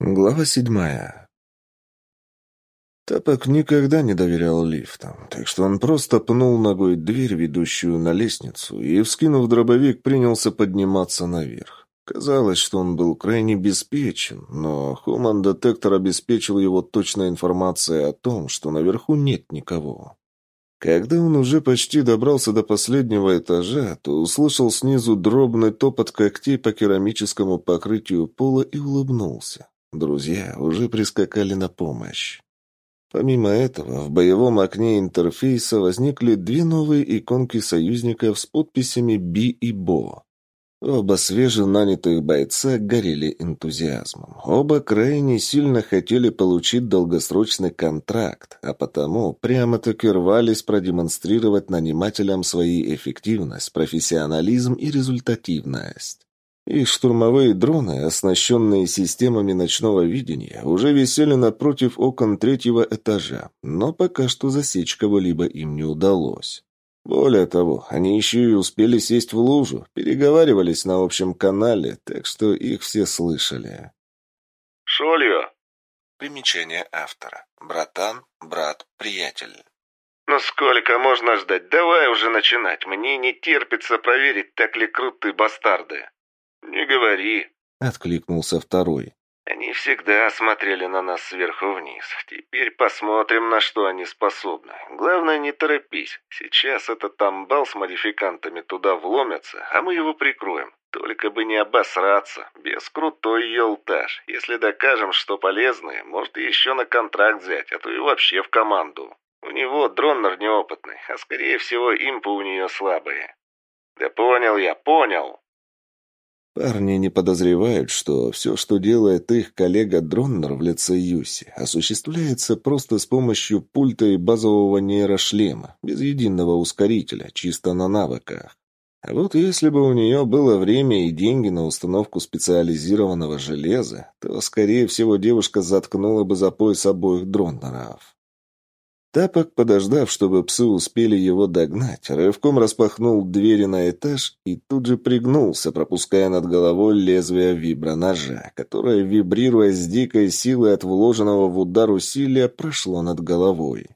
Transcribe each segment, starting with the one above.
Глава седьмая. Тапок никогда не доверял лифтам, так что он просто пнул ногой дверь, ведущую на лестницу, и, вскинув дробовик, принялся подниматься наверх. Казалось, что он был крайне беспечен, но Хуман-детектор обеспечил его точной информацией о том, что наверху нет никого. Когда он уже почти добрался до последнего этажа, то услышал снизу дробный топот когтей по керамическому покрытию пола и улыбнулся. Друзья уже прискакали на помощь. Помимо этого, в боевом окне интерфейса возникли две новые иконки союзников с подписями «Би» и «Бо». Оба свеженанятых бойца горели энтузиазмом. Оба крайне сильно хотели получить долгосрочный контракт, а потому прямо-таки рвались продемонстрировать нанимателям свои эффективность, профессионализм и результативность. Их штурмовые дроны, оснащенные системами ночного видения, уже висели напротив окон третьего этажа, но пока что засечь кого-либо им не удалось. Более того, они еще и успели сесть в лужу, переговаривались на общем канале, так что их все слышали. «Шолью!» Примечание автора. Братан, брат, приятель. «Ну сколько можно ждать? Давай уже начинать. Мне не терпится проверить, так ли круты бастарды». «Не говори», — откликнулся второй. «Они всегда смотрели на нас сверху вниз. Теперь посмотрим, на что они способны. Главное, не торопись. Сейчас этот амбал с модификантами туда вломятся, а мы его прикроем. Только бы не обосраться. Без крутой елтаж. Если докажем, что полезные, может еще на контракт взять, а то и вообще в команду. У него дроннер неопытный, а скорее всего импы у нее слабые». «Да понял я, понял!» Парни не подозревают, что все, что делает их коллега Дроннер в лице Юси, осуществляется просто с помощью пульта и базового нейрошлема, без единого ускорителя, чисто на навыках. А вот если бы у нее было время и деньги на установку специализированного железа, то, скорее всего, девушка заткнула бы за пояс обоих Дроннеров. Тапок, подождав, чтобы псы успели его догнать, рывком распахнул двери на этаж и тут же пригнулся, пропуская над головой лезвие виброножа, которое, вибрируя с дикой силой от вложенного в удар усилия, прошло над головой.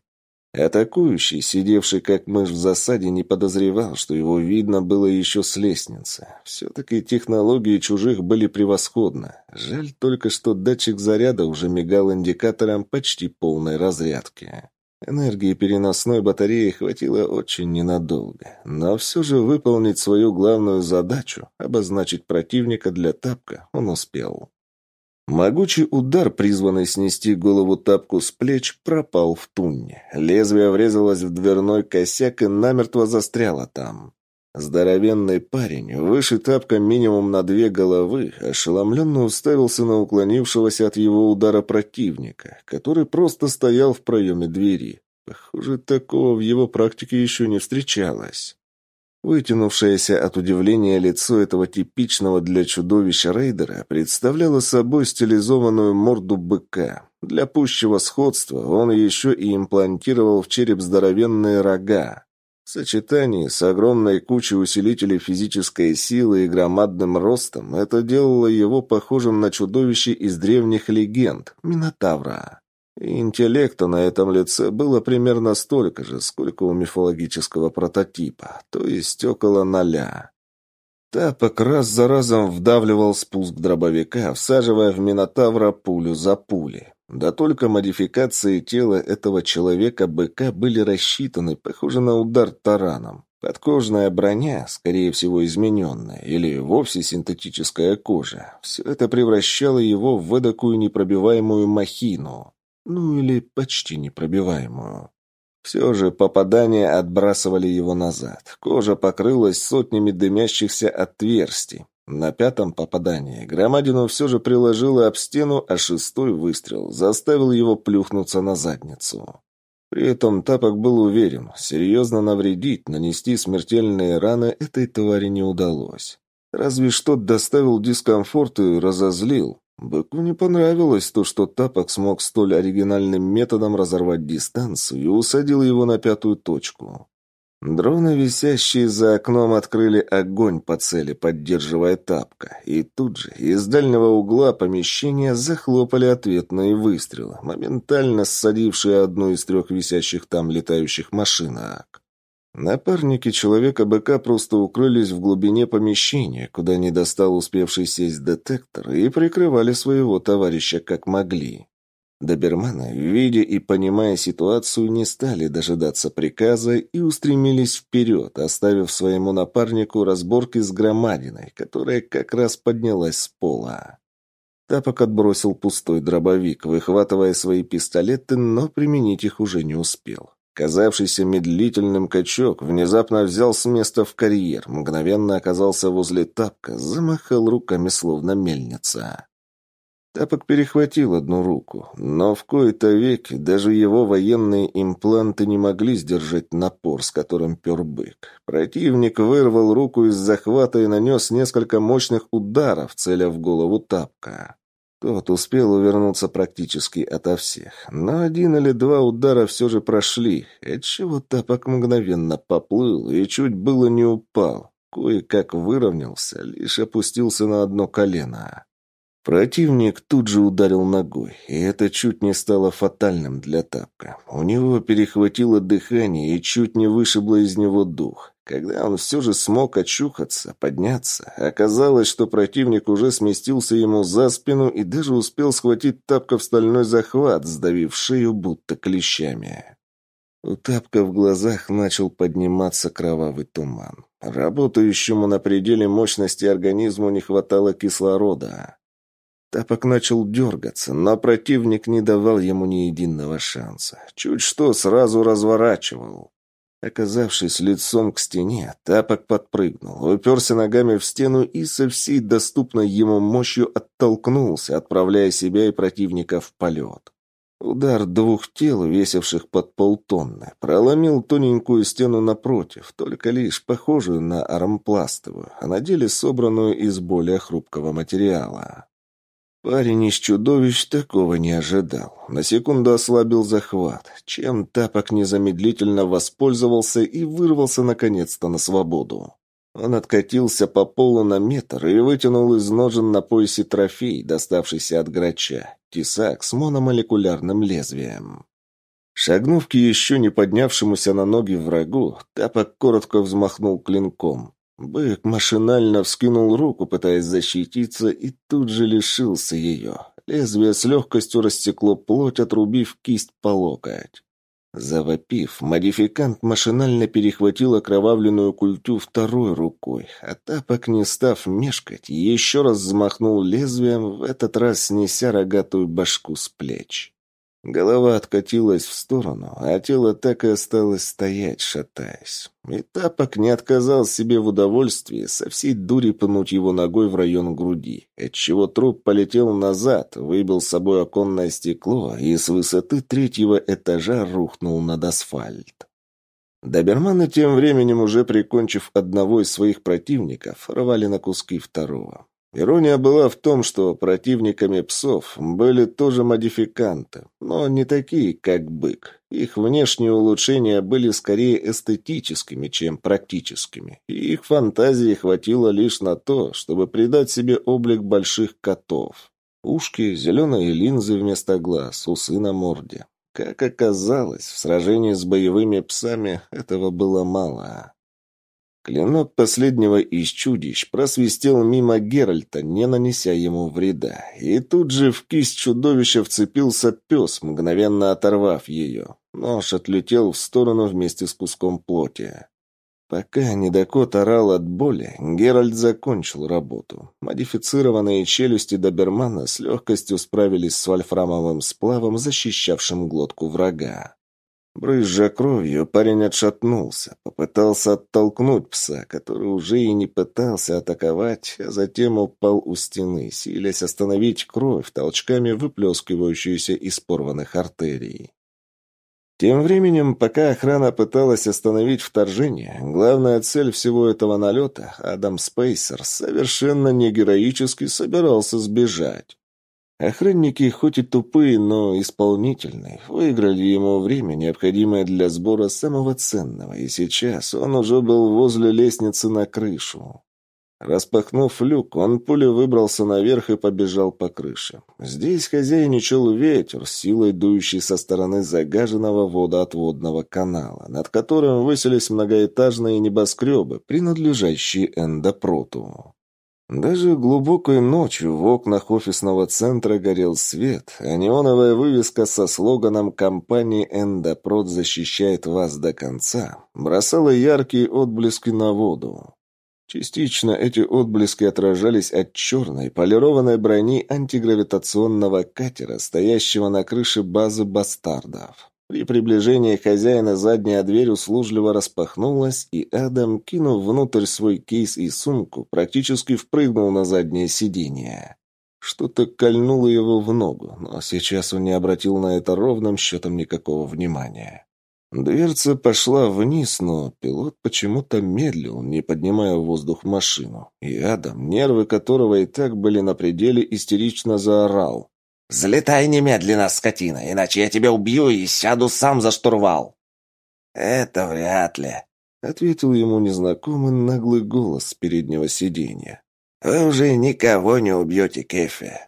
Атакующий, сидевший как мышь в засаде, не подозревал, что его видно было еще с лестницы. Все-таки технологии чужих были превосходны. Жаль только, что датчик заряда уже мигал индикатором почти полной разрядки. Энергии переносной батареи хватило очень ненадолго, но все же выполнить свою главную задачу, обозначить противника для тапка, он успел. Могучий удар, призванный снести голову тапку с плеч, пропал в тунне. Лезвие врезалось в дверной косяк и намертво застряло там. Здоровенный парень, выше тапка минимум на две головы, ошеломленно уставился на уклонившегося от его удара противника, который просто стоял в проеме двери. Похоже, такого в его практике еще не встречалось. Вытянувшееся от удивления лицо этого типичного для чудовища рейдера представляло собой стилизованную морду быка. Для пущего сходства он еще и имплантировал в череп здоровенные рога. В сочетании с огромной кучей усилителей физической силы и громадным ростом это делало его похожим на чудовище из древних легенд – Минотавра. И интеллекта на этом лице было примерно столько же, сколько у мифологического прототипа, то есть около ноля. Тапок раз за разом вдавливал спуск дробовика, всаживая в Минотавра пулю за пулей. Да только модификации тела этого человека-быка были рассчитаны, похоже на удар тараном. Подкожная броня, скорее всего измененная, или вовсе синтетическая кожа. Все это превращало его в эдакую непробиваемую махину. Ну или почти непробиваемую. Все же попадания отбрасывали его назад. Кожа покрылась сотнями дымящихся отверстий. На пятом попадании Громадину все же приложило об стену, а шестой выстрел заставил его плюхнуться на задницу. При этом Тапок был уверен, серьезно навредить, нанести смертельные раны этой твари не удалось. Разве что доставил дискомфорт и разозлил. Быку не понравилось то, что Тапок смог столь оригинальным методом разорвать дистанцию и усадил его на пятую точку. Дроны, висящие за окном, открыли огонь по цели, поддерживая тапка. И тут же из дальнего угла помещения захлопали ответные выстрелы, моментально ссадившие одну из трех висящих там летающих машинок. Напарники Человека-быка просто укрылись в глубине помещения, куда не достал успевший сесть детектор, и прикрывали своего товарища как могли. Доберманы, видя и понимая ситуацию, не стали дожидаться приказа и устремились вперед, оставив своему напарнику разборки с громадиной, которая как раз поднялась с пола. Тапок отбросил пустой дробовик, выхватывая свои пистолеты, но применить их уже не успел. Казавшийся медлительным качок внезапно взял с места в карьер, мгновенно оказался возле тапка, замахал руками словно мельница. Тапок перехватил одну руку, но в кои-то веки даже его военные импланты не могли сдержать напор, с которым пер бык. Противник вырвал руку из захвата и нанес несколько мощных ударов, целя в голову Тапка. Тот успел увернуться практически ото всех, но один или два удара все же прошли, отчего Тапок мгновенно поплыл и чуть было не упал. Кое-как выровнялся, лишь опустился на одно колено. Противник тут же ударил ногой, и это чуть не стало фатальным для Тапка. У него перехватило дыхание и чуть не вышибло из него дух. Когда он все же смог очухаться, подняться, оказалось, что противник уже сместился ему за спину и даже успел схватить Тапка в стальной захват, сдавив шею будто клещами. У Тапка в глазах начал подниматься кровавый туман. Работающему на пределе мощности организму не хватало кислорода. Тапок начал дергаться, но противник не давал ему ни единого шанса. Чуть что, сразу разворачивал. Оказавшись лицом к стене, Тапок подпрыгнул, уперся ногами в стену и со всей доступной ему мощью оттолкнулся, отправляя себя и противника в полет. Удар двух тел, весивших под полтонны, проломил тоненькую стену напротив, только лишь похожую на арампластовую, а на деле собранную из более хрупкого материала. Парень из чудовищ такого не ожидал. На секунду ослабил захват, чем тапок незамедлительно воспользовался и вырвался наконец-то на свободу. Он откатился по полу на метр и вытянул из ножен на поясе трофей, доставшийся от грача, тесак с мономолекулярным лезвием. Шагнув к еще не поднявшемуся на ноги врагу, тапок коротко взмахнул клинком. Бык машинально вскинул руку, пытаясь защититься, и тут же лишился ее. Лезвие с легкостью растекло плоть, отрубив кисть по локоть. Завопив, модификант машинально перехватил окровавленную культю второй рукой, а тапок, не став мешкать, еще раз взмахнул лезвием, в этот раз снеся рогатую башку с плеч. Голова откатилась в сторону, а тело так и осталось стоять, шатаясь. И тапок не отказал себе в удовольствии со всей дури пнуть его ногой в район груди, отчего труп полетел назад, выбил с собой оконное стекло и с высоты третьего этажа рухнул над асфальт. Доберманы тем временем, уже прикончив одного из своих противников, рвали на куски второго. Ирония была в том, что противниками псов были тоже модификанты, но не такие, как бык. Их внешние улучшения были скорее эстетическими, чем практическими, и их фантазии хватило лишь на то, чтобы придать себе облик больших котов. Ушки, зеленые линзы вместо глаз, усы на морде. Как оказалось, в сражении с боевыми псами этого было мало. Клинок последнего из чудищ просвистел мимо Геральта, не нанеся ему вреда. И тут же в кисть чудовища вцепился пес, мгновенно оторвав ее. Нож отлетел в сторону вместе с куском плоти. Пока недокот орал от боли, Геральт закончил работу. Модифицированные челюсти добермана с легкостью справились с вольфрамовым сплавом, защищавшим глотку врага. Брызжа кровью, парень отшатнулся, попытался оттолкнуть пса, который уже и не пытался атаковать, а затем упал у стены, силясь остановить кровь, толчками выплескивающуюся из порванных артерий. Тем временем, пока охрана пыталась остановить вторжение, главная цель всего этого налета, Адам Спейсер, совершенно не героически собирался сбежать. Охранники, хоть и тупые, но исполнительные, выиграли ему время, необходимое для сбора самого ценного, и сейчас он уже был возле лестницы на крышу. Распахнув люк, он пулей выбрался наверх и побежал по крыше. Здесь хозяйничал ветер, силой дующий со стороны загаженного водоотводного канала, над которым высились многоэтажные небоскребы, принадлежащие Эндопроту. Даже глубокой ночью в окнах офисного центра горел свет, а неоновая вывеска со слоганом компании «Эндопрот защищает вас до конца» бросала яркие отблески на воду. Частично эти отблески отражались от черной полированной брони антигравитационного катера, стоящего на крыше базы бастардов. При приближении хозяина задняя дверь услужливо распахнулась, и Адам, кинув внутрь свой кейс и сумку, практически впрыгнул на заднее сиденье. Что-то кольнуло его в ногу, но сейчас он не обратил на это ровным счетом никакого внимания. Дверца пошла вниз, но пилот почему-то медлил, не поднимая в воздух машину. И Адам, нервы которого и так были на пределе, истерично заорал. «Взлетай немедленно, скотина, иначе я тебя убью и сяду сам за штурвал!» «Это вряд ли», — ответил ему незнакомый наглый голос с переднего сиденья. «Вы уже никого не убьете, Кефи.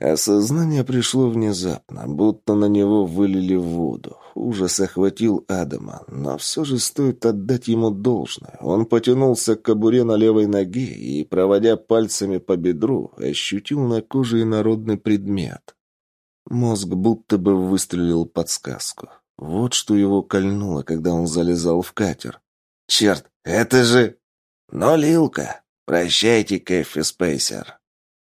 Осознание пришло внезапно, будто на него вылили воду. Ужас охватил Адама, но все же стоит отдать ему должное. Он потянулся к кобуре на левой ноге и, проводя пальцами по бедру, ощутил на коже инородный предмет. Мозг будто бы выстрелил подсказку. Вот что его кольнуло, когда он залезал в катер. «Черт, это же...» «Но, Лилка, прощайте, Кэффи Спейсер».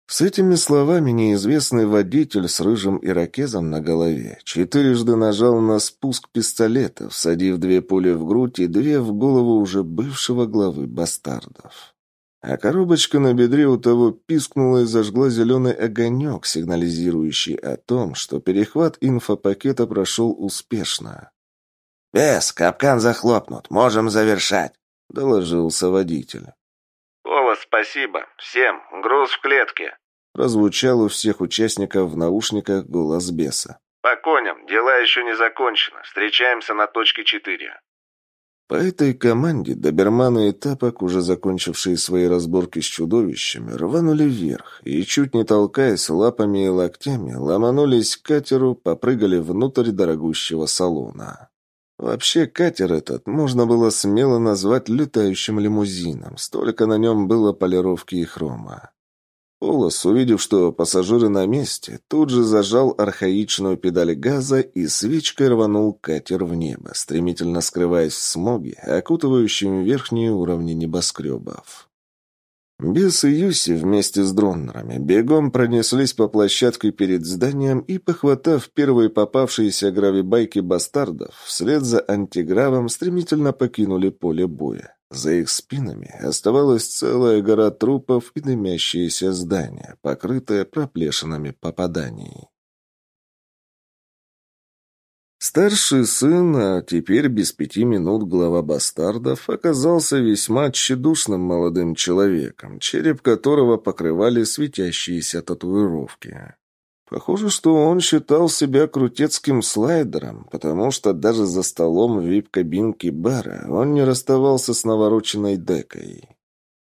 С этими словами неизвестный водитель с рыжим ирокезом на голове четырежды нажал на спуск пистолета, всадив две пули в грудь и две в голову уже бывшего главы бастардов. А коробочка на бедре у того пискнула и зажгла зеленый огонек, сигнализирующий о том, что перехват инфопакета прошел успешно. «Бес, капкан захлопнут, можем завершать», — доложился водитель. «О, спасибо. Всем. Груз в клетке». Прозвучал у всех участников в наушниках голос беса. «По коням. Дела еще не закончены. Встречаемся на точке 4». По этой команде доберманы и тапок, уже закончившие свои разборки с чудовищами, рванули вверх и, чуть не толкаясь лапами и локтями, ломанулись к катеру, попрыгали внутрь дорогущего салона. Вообще, катер этот можно было смело назвать летающим лимузином, столько на нем было полировки и хрома. Полос, увидев, что пассажиры на месте, тут же зажал архаичную педаль газа и свечкой рванул катер в небо, стремительно скрываясь в смоге, окутывающем верхние уровни небоскребов. Бес и Юси вместе с дронерами бегом пронеслись по площадке перед зданием и, похватав первые попавшиеся гравибайки бастардов, вслед за антигравом стремительно покинули поле боя. За их спинами оставалась целая гора трупов и дымящееся здание, покрытое проплешинами попаданий. Старший сын, а теперь без пяти минут глава бастардов, оказался весьма тщедушным молодым человеком, череп которого покрывали светящиеся татуировки. Похоже, что он считал себя крутецким слайдером, потому что даже за столом в вип-кабинке бара он не расставался с навороченной декой.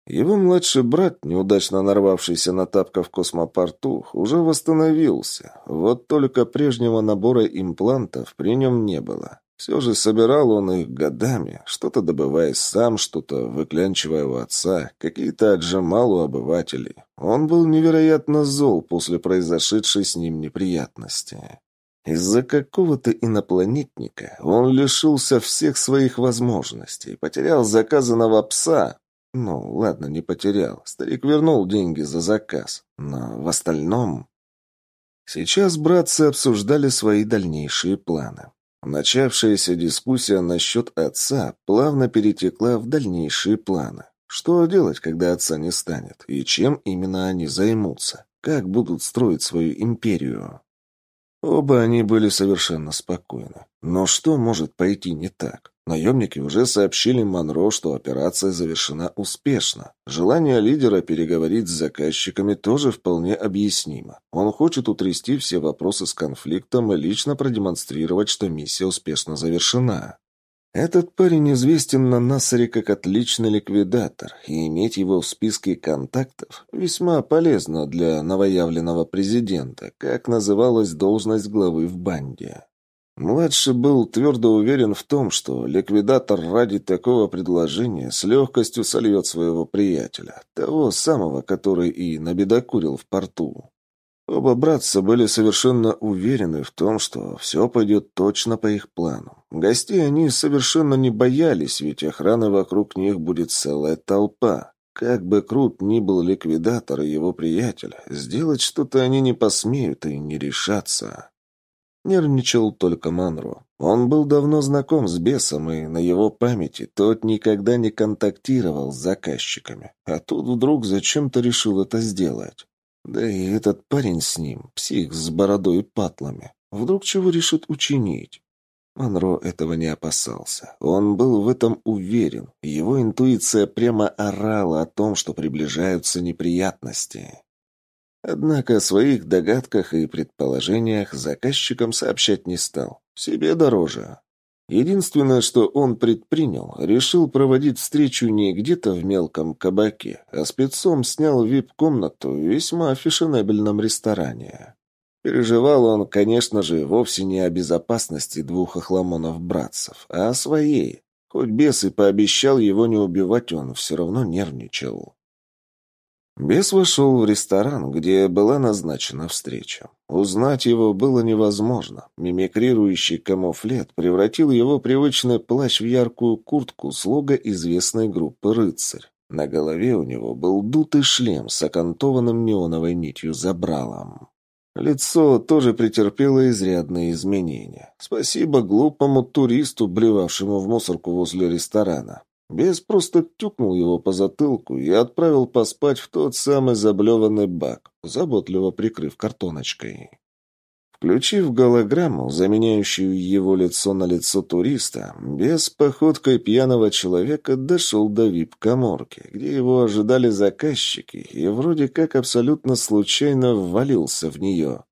Его младший брат, неудачно нарвавшийся на тапка в космопорту, уже восстановился. Вот только прежнего набора имплантов при нем не было. Все же собирал он их годами, что-то добывая сам, что-то выклянчивая у отца, какие-то отжимал у обывателей. Он был невероятно зол после произошедшей с ним неприятности. Из-за какого-то инопланетника он лишился всех своих возможностей, потерял заказанного пса, ну, ладно, не потерял. Старик вернул деньги за заказ. Но в остальном... Сейчас братцы обсуждали свои дальнейшие планы. Начавшаяся дискуссия насчет отца плавно перетекла в дальнейшие планы. Что делать, когда отца не станет? И чем именно они займутся? Как будут строить свою империю? Оба они были совершенно спокойны. Но что может пойти не так? Наемники уже сообщили Монро, что операция завершена успешно. Желание лидера переговорить с заказчиками тоже вполне объяснимо. Он хочет утрясти все вопросы с конфликтом и лично продемонстрировать, что миссия успешно завершена. Этот парень известен на Нассаре как отличный ликвидатор, и иметь его в списке контактов весьма полезно для новоявленного президента, как называлась должность главы в банде. Младший был твердо уверен в том, что ликвидатор ради такого предложения с легкостью сольет своего приятеля, того самого, который и набедокурил в порту. Оба братца были совершенно уверены в том, что все пойдет точно по их плану. Гостей они совершенно не боялись, ведь охраны вокруг них будет целая толпа. Как бы крут ни был ликвидатор и его приятель, сделать что-то они не посмеют и не решатся. Нервничал только Манро. Он был давно знаком с бесом, и на его памяти тот никогда не контактировал с заказчиками. А тут вдруг зачем-то решил это сделать. Да и этот парень с ним, псих с бородой и патлами. Вдруг чего решит учинить? Монро этого не опасался. Он был в этом уверен. Его интуиция прямо орала о том, что приближаются неприятности. Однако о своих догадках и предположениях заказчикам сообщать не стал. Себе дороже. Единственное, что он предпринял, решил проводить встречу не где-то в мелком кабаке, а спецом снял вип-комнату в весьма фешенебельном ресторане. Переживал он, конечно же, вовсе не о безопасности двух охламонов-братцев, а о своей. Хоть бес и пообещал его не убивать, он все равно нервничал. Бес вошел в ресторан, где была назначена встреча. Узнать его было невозможно. Мимикрирующий камуфлет превратил его привычный плащ в яркую куртку слуга известной группы «Рыцарь». На голове у него был дутый шлем с окантованным неоновой нитью забралом. Лицо тоже претерпело изрядные изменения. Спасибо глупому туристу, блевавшему в мусорку возле ресторана. Бес просто тюкнул его по затылку и отправил поспать в тот самый заблеванный бак, заботливо прикрыв картоночкой. Включив голограмму, заменяющую его лицо на лицо туриста, без походкой пьяного человека дошел до вип-коморки, где его ожидали заказчики, и вроде как абсолютно случайно ввалился в нее.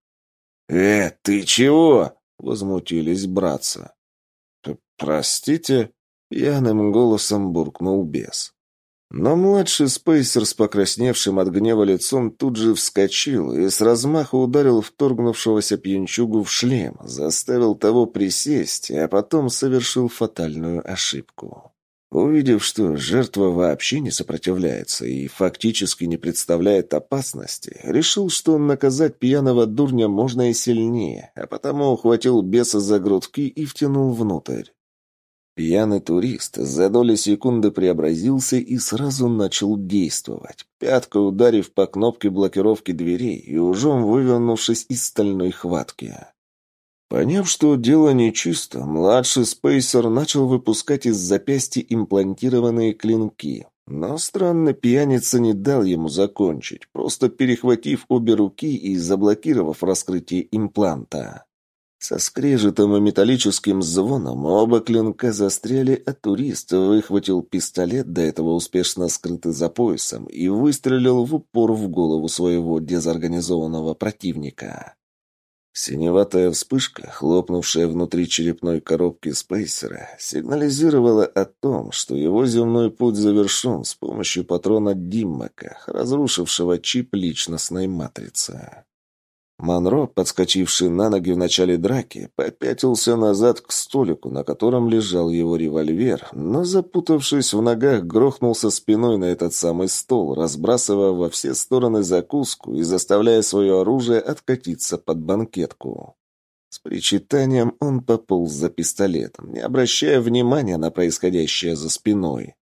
«Э, ты чего?» — возмутились братца. «Простите», Пьяным голосом буркнул бес. Но младший спейсер с покрасневшим от гнева лицом тут же вскочил и с размаха ударил вторгнувшегося пьянчугу в шлем, заставил того присесть, а потом совершил фатальную ошибку. Увидев, что жертва вообще не сопротивляется и фактически не представляет опасности, решил, что наказать пьяного дурня можно и сильнее, а потому ухватил беса за грудки и втянул внутрь. Пьяный турист за доли секунды преобразился и сразу начал действовать, пяткой ударив по кнопке блокировки дверей и ужом вывернувшись из стальной хватки. Поняв, что дело нечисто, младший спейсер начал выпускать из запястья имплантированные клинки. Но странно пьяница не дал ему закончить, просто перехватив обе руки и заблокировав раскрытие импланта. Со скрежетом и металлическим звоном оба клинка застряли, а турист выхватил пистолет, до этого успешно скрытый за поясом, и выстрелил в упор в голову своего дезорганизованного противника. Синеватая вспышка, хлопнувшая внутри черепной коробки спейсера, сигнализировала о том, что его земной путь завершен с помощью патрона Диммака, разрушившего чип личностной матрицы. Монро, подскочивший на ноги в начале драки, попятился назад к столику, на котором лежал его револьвер, но, запутавшись в ногах, грохнулся спиной на этот самый стол, разбрасывая во все стороны закуску и заставляя свое оружие откатиться под банкетку. С причитанием он пополз за пистолетом, не обращая внимания на происходящее за спиной.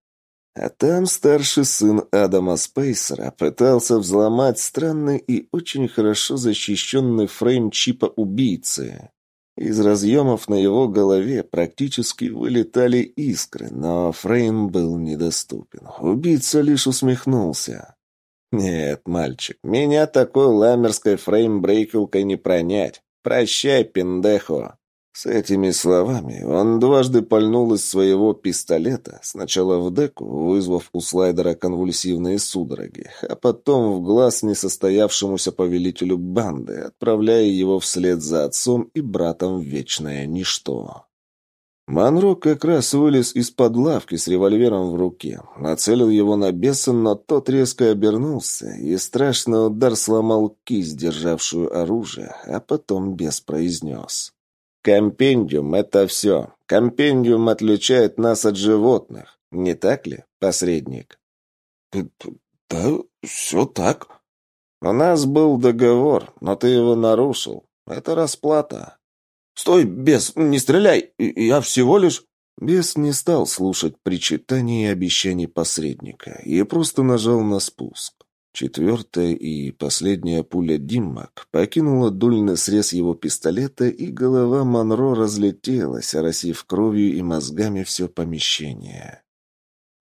А там старший сын Адама Спейсера пытался взломать странный и очень хорошо защищенный фрейм чипа убийцы. Из разъемов на его голове практически вылетали искры, но фрейм был недоступен. Убийца лишь усмехнулся. «Нет, мальчик, меня такой ламерской фрейм-брейкилкой не пронять. Прощай, пиндехо!» С этими словами он дважды пальнул из своего пистолета, сначала в деку, вызвав у слайдера конвульсивные судороги, а потом в глаз несостоявшемуся повелителю банды, отправляя его вслед за отцом и братом в вечное ничто. Манро как раз вылез из-под лавки с револьвером в руке, нацелил его на беса, но тот резко обернулся, и страшный удар сломал кисть, державшую оружие, а потом бес произнес. Компендиум — это все. Компендиум отличает нас от животных. Не так ли, посредник? Да, все так. У нас был договор, но ты его нарушил. Это расплата. Стой, бес, не стреляй. Я всего лишь... Бес не стал слушать причитаний и обещаний посредника и просто нажал на спуск. Четвертая и последняя пуля Диммак покинула дульный срез его пистолета, и голова Монро разлетелась, оросив кровью и мозгами все помещение.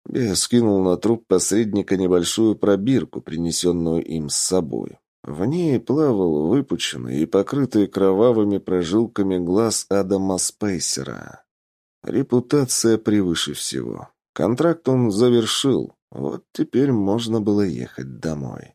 Бес скинул на труп посредника небольшую пробирку, принесенную им с собой. В ней плавал выпученный и покрытый кровавыми прожилками глаз Адама Спейсера. Репутация превыше всего. Контракт он завершил, вот теперь можно было ехать домой.